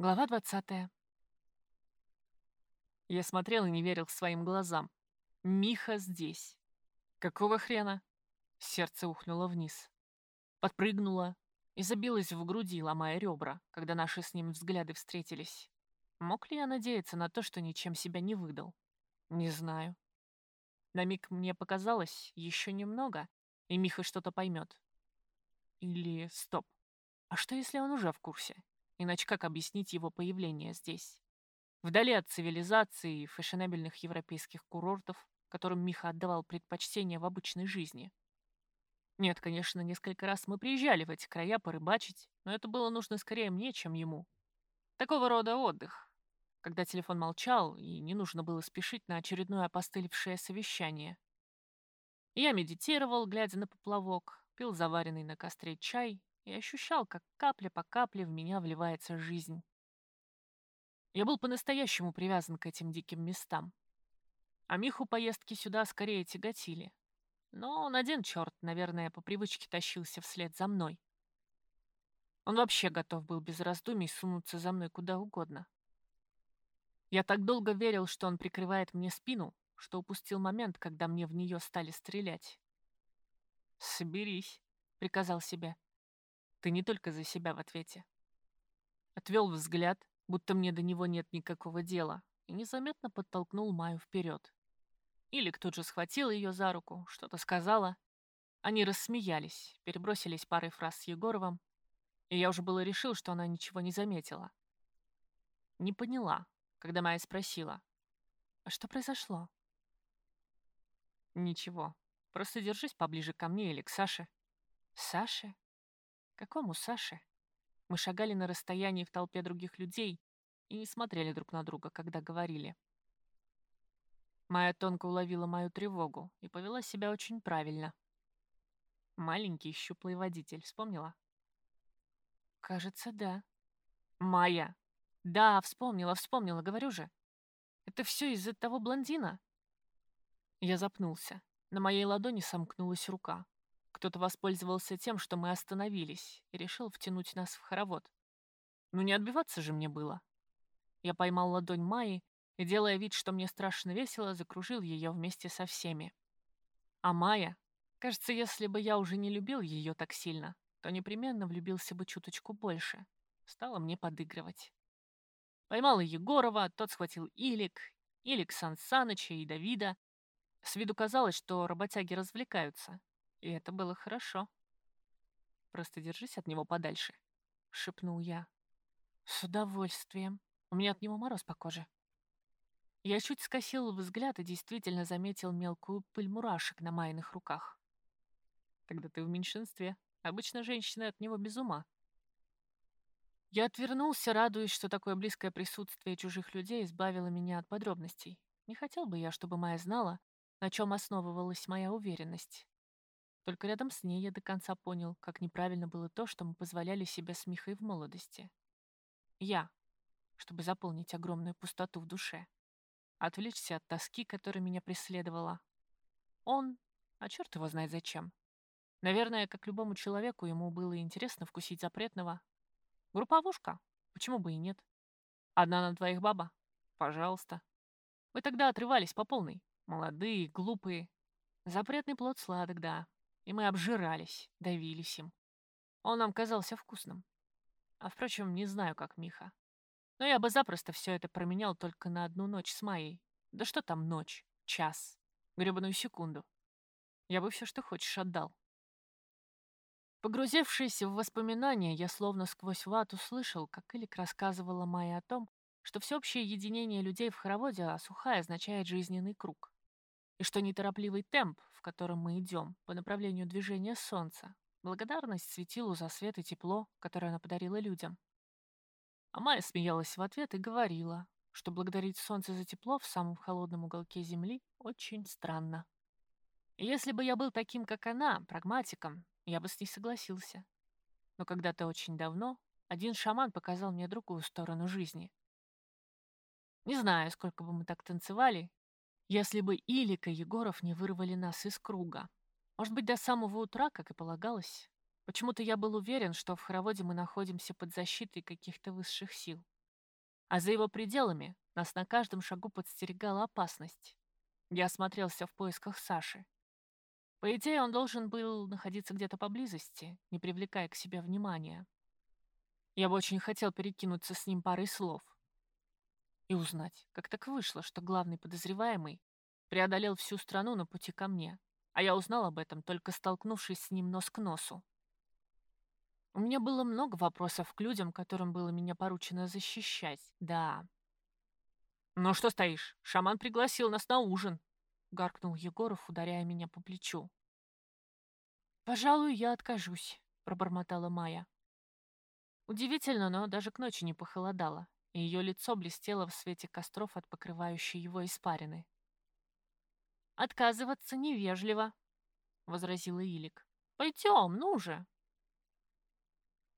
Глава 20. Я смотрел и не верил своим глазам. Миха здесь. Какого хрена? Сердце ухнуло вниз. Подпрыгнуло и забилось в груди, ломая ребра, когда наши с ним взгляды встретились. Мог ли я надеяться на то, что ничем себя не выдал? Не знаю. На миг мне показалось еще немного, и Миха что-то поймет. Или стоп. А что, если он уже в курсе? Иначе как объяснить его появление здесь? Вдали от цивилизации и фешенебельных европейских курортов, которым Миха отдавал предпочтение в обычной жизни. Нет, конечно, несколько раз мы приезжали в эти края порыбачить, но это было нужно скорее мне, чем ему. Такого рода отдых, когда телефон молчал и не нужно было спешить на очередное опостылевшее совещание. Я медитировал, глядя на поплавок, пил заваренный на костре чай и ощущал, как капля по капле в меня вливается жизнь. Я был по-настоящему привязан к этим диким местам. А Миху поездки сюда скорее тяготили. Но он один черт, наверное, по привычке тащился вслед за мной. Он вообще готов был без раздумий сунуться за мной куда угодно. Я так долго верил, что он прикрывает мне спину, что упустил момент, когда мне в нее стали стрелять. «Соберись», — приказал себе. Ты не только за себя в ответе. Отвел взгляд, будто мне до него нет никакого дела, и незаметно подтолкнул Маю вперед. Или кто же схватил ее за руку, что-то сказала. Они рассмеялись, перебросились парой фраз с Егоровым, и я уже было решил, что она ничего не заметила. Не поняла, когда Майя спросила, «А что произошло?» «Ничего, просто держись поближе ко мне или к Саше». «Саше?» Какому Саше? Мы шагали на расстоянии в толпе других людей и не смотрели друг на друга, когда говорили. Майя тонко уловила мою тревогу и повела себя очень правильно. Маленький щуплый водитель, вспомнила? Кажется, да. Майя! Да, вспомнила, вспомнила, говорю же. Это все из-за того блондина? Я запнулся. На моей ладони сомкнулась рука. Кто-то воспользовался тем, что мы остановились, и решил втянуть нас в хоровод. Ну не отбиваться же мне было. Я поймал ладонь Майи и, делая вид, что мне страшно весело, закружил ее вместе со всеми. А Майя, кажется, если бы я уже не любил ее так сильно, то непременно влюбился бы чуточку больше. Стала мне подыгрывать. Поймал Егорова, тот схватил Илик, Илик Сан Саныча и Давида. С виду казалось, что работяги развлекаются, и это было хорошо. «Просто держись от него подальше», — шепнул я. «С удовольствием. У меня от него мороз по коже». Я чуть скосил взгляд и действительно заметил мелкую пыль мурашек на майных руках. «Тогда ты в меньшинстве. Обычно женщины от него без ума». Я отвернулся, радуясь, что такое близкое присутствие чужих людей избавило меня от подробностей. Не хотел бы я, чтобы Майя знала, на чем основывалась моя уверенность. Только рядом с ней я до конца понял, как неправильно было то, что мы позволяли себе с Михой в молодости. Я, чтобы заполнить огромную пустоту в душе. Отвлечься от тоски, которая меня преследовала. Он, а черт его знает зачем. Наверное, как любому человеку, ему было интересно вкусить запретного. Групповушка? Почему бы и нет? Одна на двоих баба? Пожалуйста. Мы тогда отрывались по полной. Молодые, глупые. Запретный плод сладок, да и мы обжирались, давились им. Он нам казался вкусным. А впрочем, не знаю, как Миха. Но я бы запросто все это променял только на одну ночь с Майей. Да что там ночь, час, гребаную секунду. Я бы все, что хочешь, отдал. Погрузившись в воспоминания, я словно сквозь вату слышал, как Илик рассказывала Майе о том, что всеобщее единение людей в хороводе, а сухая означает жизненный круг и что неторопливый темп, в котором мы идем, по направлению движения Солнца, благодарность светилу за свет и тепло, которое она подарила людям. А Майя смеялась в ответ и говорила, что благодарить Солнце за тепло в самом холодном уголке Земли очень странно. Если бы я был таким, как она, прагматиком, я бы с ней согласился. Но когда-то очень давно один шаман показал мне другую сторону жизни. Не знаю, сколько бы мы так танцевали, если бы Илика Егоров не вырвали нас из круга. Может быть, до самого утра, как и полагалось. Почему-то я был уверен, что в хороводе мы находимся под защитой каких-то высших сил. А за его пределами нас на каждом шагу подстерегала опасность. Я осмотрелся в поисках Саши. По идее, он должен был находиться где-то поблизости, не привлекая к себе внимания. Я бы очень хотел перекинуться с ним парой слов и узнать, как так вышло, что главный подозреваемый преодолел всю страну на пути ко мне, а я узнал об этом, только столкнувшись с ним нос к носу. У меня было много вопросов к людям, которым было меня поручено защищать, да. «Ну что стоишь? Шаман пригласил нас на ужин», — гаркнул Егоров, ударяя меня по плечу. «Пожалуй, я откажусь», — пробормотала Майя. Удивительно, но даже к ночи не похолодало, и ее лицо блестело в свете костров от покрывающей его испарины. «Отказываться невежливо», — возразила Илик. «Пойдем, ну же!»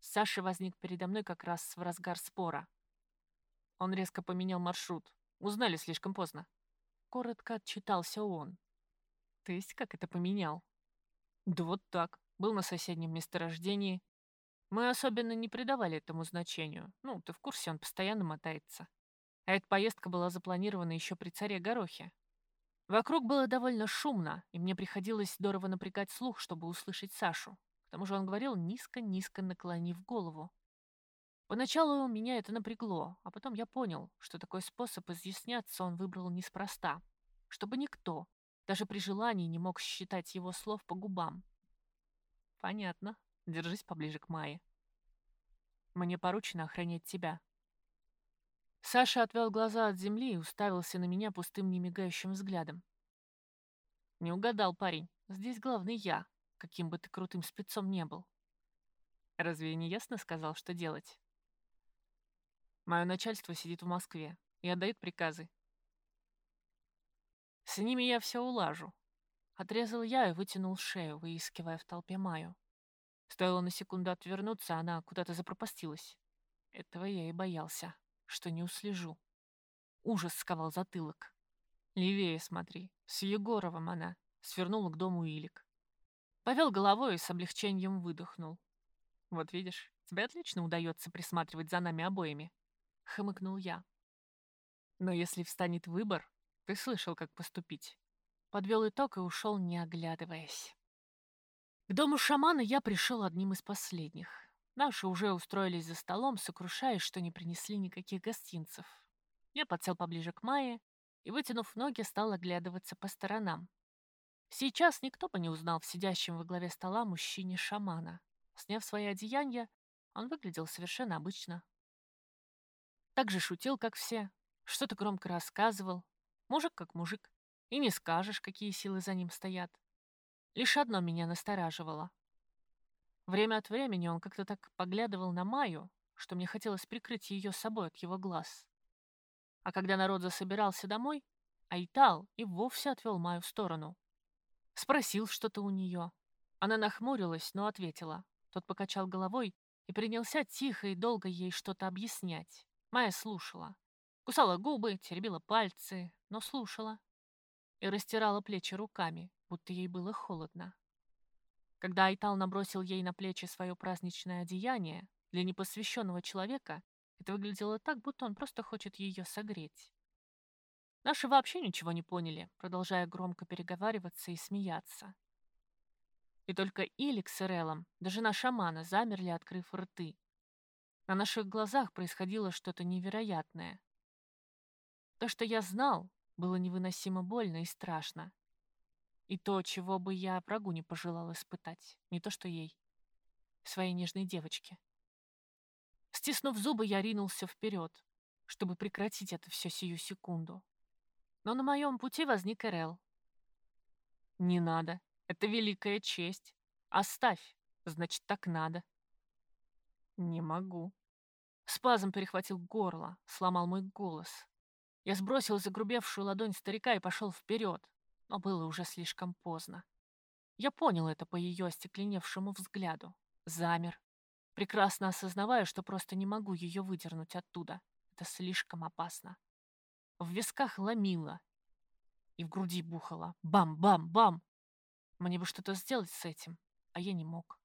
Саша возник передо мной как раз в разгар спора. Он резко поменял маршрут. Узнали слишком поздно. Коротко отчитался он. То есть как это поменял? Да вот так. Был на соседнем месторождении, мы особенно не придавали этому значению. Ну, ты в курсе, он постоянно мотается. А эта поездка была запланирована еще при царе Горохе. Вокруг было довольно шумно, и мне приходилось здорово напрягать слух, чтобы услышать Сашу. К тому же он говорил, низко-низко наклонив голову. Поначалу меня это напрягло, а потом я понял, что такой способ изъясняться он выбрал неспроста, чтобы никто, даже при желании, не мог считать его слов по губам. Понятно. Держись поближе к Майе. Мне поручено охранять тебя. Саша отвел глаза от земли и уставился на меня пустым немигающим взглядом. Не угадал, парень. Здесь главный я, каким бы ты крутым спецом не был. Разве я не ясно сказал, что делать? Мое начальство сидит в Москве и отдает приказы. С ними я все улажу. Отрезал я и вытянул шею, выискивая в толпе Маю. Стоило на секунду отвернуться, она куда-то запропастилась. Этого я и боялся, что не услежу. Ужас сковал затылок. Левее смотри, с Егоровым она. Свернула к дому Илик. Повел головой и с облегчением выдохнул. Вот видишь, тебе отлично удается присматривать за нами обоими. Хмыкнул я. Но если встанет выбор, ты слышал, как поступить. Подвел итог и ушел, не оглядываясь. К дому шамана я пришел одним из последних. Наши уже устроились за столом, сокрушаясь, что не принесли никаких гостинцев. Я подсел поближе к Майе и, вытянув ноги, стал оглядываться по сторонам. Сейчас никто бы не узнал в сидящем во главе стола мужчине шамана. Сняв свои одеяния, он выглядел совершенно обычно. Так же шутил, как все, что-то громко рассказывал. Мужик как мужик. И не скажешь, какие силы за ним стоят. Лишь одно меня настораживало. Время от времени он как-то так поглядывал на Майю, что мне хотелось прикрыть ее собой от его глаз. А когда народ засобирался домой, Айтал и вовсе отвел Майю в сторону. Спросил что-то у нее. Она нахмурилась, но ответила. Тот покачал головой и принялся тихо и долго ей что-то объяснять. Майя слушала. Кусала губы, теребила пальцы, но слушала. И растирала плечи руками, будто ей было холодно. Когда Айтал набросил ей на плечи свое праздничное одеяние, для непосвященного человека это выглядело так, будто он просто хочет ее согреть. Наши вообще ничего не поняли, продолжая громко переговариваться и смеяться. И только Илик с Эрелом, даже на шамана, замерли, открыв рты. На наших глазах происходило что-то невероятное. То, что я знал, было невыносимо больно и страшно. И то, чего бы я врагу не пожелал испытать. Не то что ей. Своей нежной девочке. Стиснув зубы, я ринулся вперед, чтобы прекратить это все сию секунду. Но на моем пути возник Эрел. «Не надо. Это великая честь. Оставь. Значит, так надо». «Не могу». Спазм перехватил горло, сломал мой голос. Я сбросил загрубевшую ладонь старика и пошел вперед, но было уже слишком поздно. Я понял это по ее остекленевшему взгляду. Замер, прекрасно осознавая, что просто не могу ее выдернуть оттуда. Это слишком опасно. В висках ломило, и в груди бухало. Бам-бам-бам! Мне бы что-то сделать с этим, а я не мог.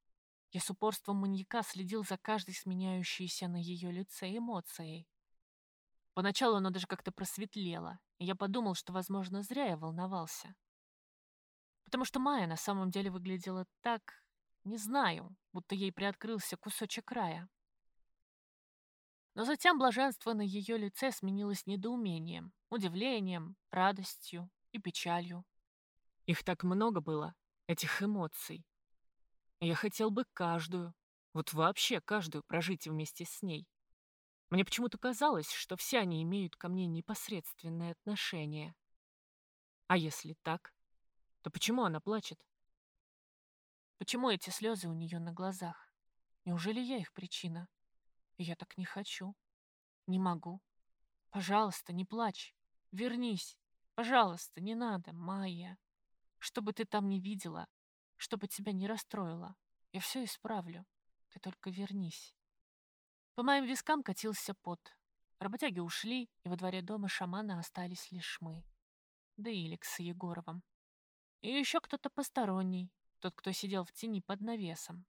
Я с упорством маньяка следил за каждой сменяющейся на ее лице эмоцией. Поначалу оно даже как-то просветлело, и я подумал, что, возможно, зря я волновался. Потому что Майя на самом деле выглядела так, не знаю, будто ей приоткрылся кусочек края. Но затем блаженство на ее лице сменилось недоумением, удивлением, радостью и печалью. Их так много было, этих эмоций. Я хотел бы каждую, вот вообще каждую прожить вместе с ней. Мне почему-то казалось, что все они имеют ко мне непосредственное отношение. А если так, то почему она плачет? Почему эти слезы у нее на глазах? Неужели я их причина? Я так не хочу. Не могу. Пожалуйста, не плачь. Вернись. Пожалуйста, не надо, Майя. Что бы ты там ни видела, чтобы тебя не расстроило, я все исправлю. Ты только вернись. По моим вискам катился пот. Работяги ушли, и во дворе дома шамана остались лишь мы. Да и Илик с Егоровым. И еще кто-то посторонний, тот, кто сидел в тени под навесом.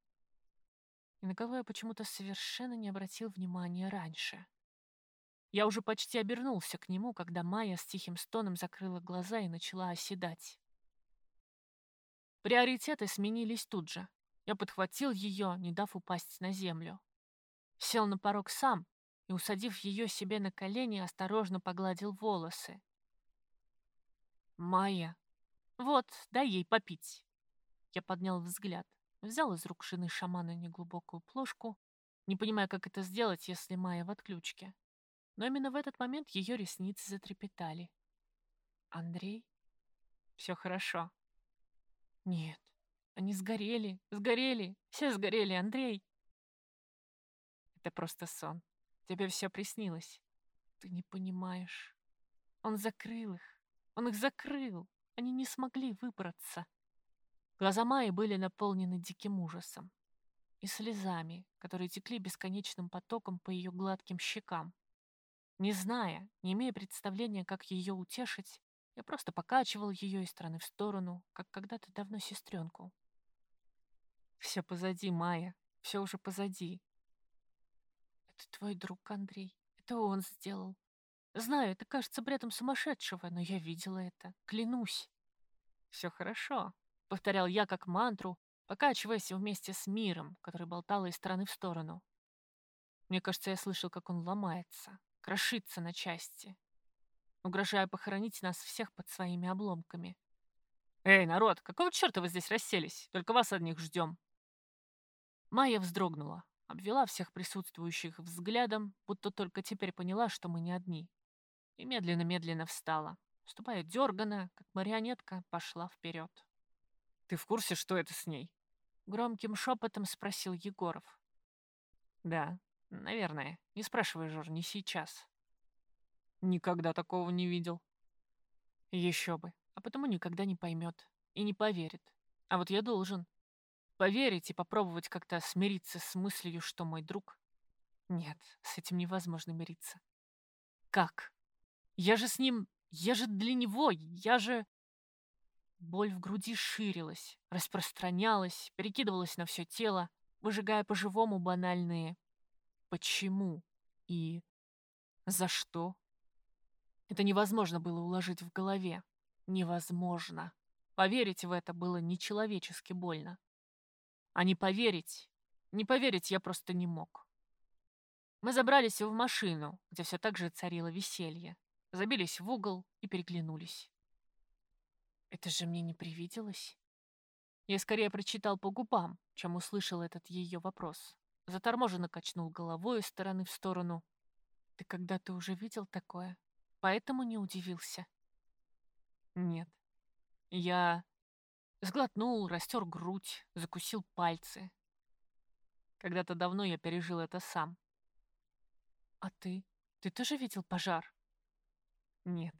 И на кого я почему-то совершенно не обратил внимания раньше. Я уже почти обернулся к нему, когда Майя с тихим стоном закрыла глаза и начала оседать. Приоритеты сменились тут же. Я подхватил ее, не дав упасть на землю. Сел на порог сам и, усадив ее себе на колени, осторожно погладил волосы. «Майя, вот, дай ей попить». Я поднял взгляд, взял из рук жены шамана неглубокую плошку, не понимая, как это сделать, если Майя в отключке. Но именно в этот момент ее ресницы затрепетали. «Андрей? Все хорошо». «Нет, они сгорели, сгорели, все сгорели, Андрей!» «Это просто сон. Тебе все приснилось. Ты не понимаешь. Он закрыл их. Он их закрыл. Они не смогли выбраться». Глаза Майи были наполнены диким ужасом и слезами, которые текли бесконечным потоком по ее гладким щекам. Не зная, не имея представления, как ее утешить, я просто покачивал ее из стороны в сторону, как когда-то давно сестренку. Все позади, Майя, все уже позади. Это твой друг, Андрей. Это он сделал. Знаю, это кажется бредом сумасшедшего, но я видела это. Клянусь. Все хорошо, повторял я как мантру, покачиваясь вместе с миром, который болтал из стороны в сторону. Мне кажется, я слышал, как он ломается, крошится на части, угрожая похоронить нас всех под своими обломками. «Эй, народ, какого черта вы здесь расселись? Только вас одних ждем!» Майя вздрогнула, обвела всех присутствующих взглядом, будто только теперь поняла, что мы не одни. И медленно-медленно встала, ступая дерганно, как марионетка, пошла вперед. «Ты в курсе, что это с ней?» Громким шепотом спросил Егоров. «Да, наверное. Не спрашивай, Жор, не сейчас». Никогда такого не видел. Еще бы. А потому никогда не поймет. И не поверит. А вот я должен. Поверить и попробовать как-то смириться с мыслью, что мой друг... Нет, с этим невозможно мириться. Как? Я же с ним... Я же для него... Я же... Боль в груди ширилась, распространялась, перекидывалась на все тело, выжигая по-живому банальные «почему» и «за что?» Это невозможно было уложить в голове. Невозможно. Поверить в это было нечеловечески больно. А не поверить... Не поверить я просто не мог. Мы забрались в машину, где все так же царило веселье. Забились в угол и переглянулись. Это же мне не привиделось. Я скорее прочитал по губам, чем услышал этот ее вопрос. Заторможенно качнул головой из стороны в сторону. Ты когда-то уже видел такое? поэтому не удивился. Нет. Я сглотнул, растер грудь, закусил пальцы. Когда-то давно я пережил это сам. А ты? Ты тоже видел пожар? Нет.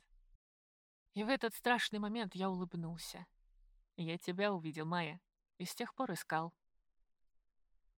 И в этот страшный момент я улыбнулся. Я тебя увидел, Майя, и с тех пор искал.